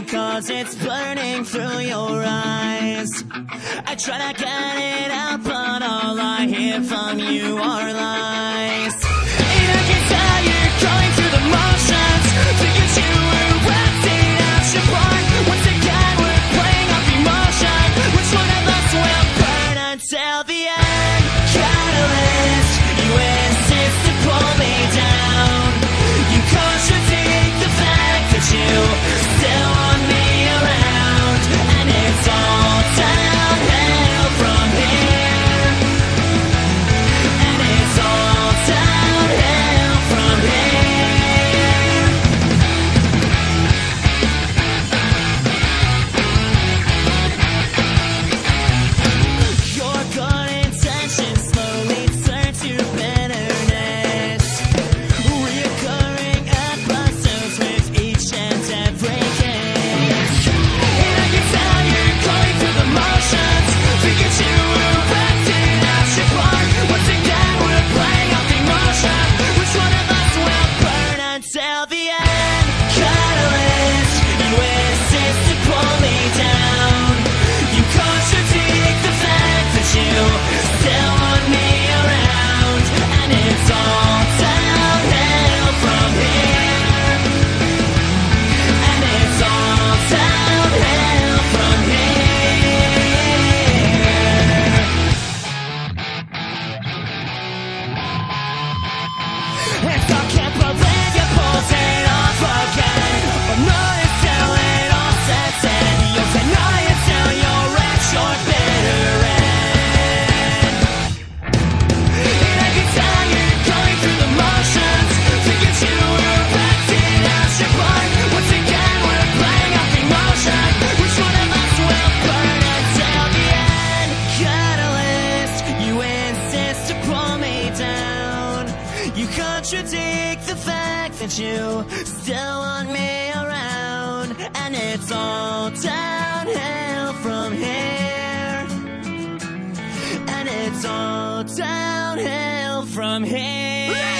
because it's burning through your eyes. I try to get it out, but all I hear from you are lies. And I can tell you're going through the motions, thinking you were acting out your part. Once again, we're playing off emotion. Which one of us will burn until the end? Catalyst. time. You contradict the fact that you still want me around, and it's all downhill from here. And it's all downhill from here.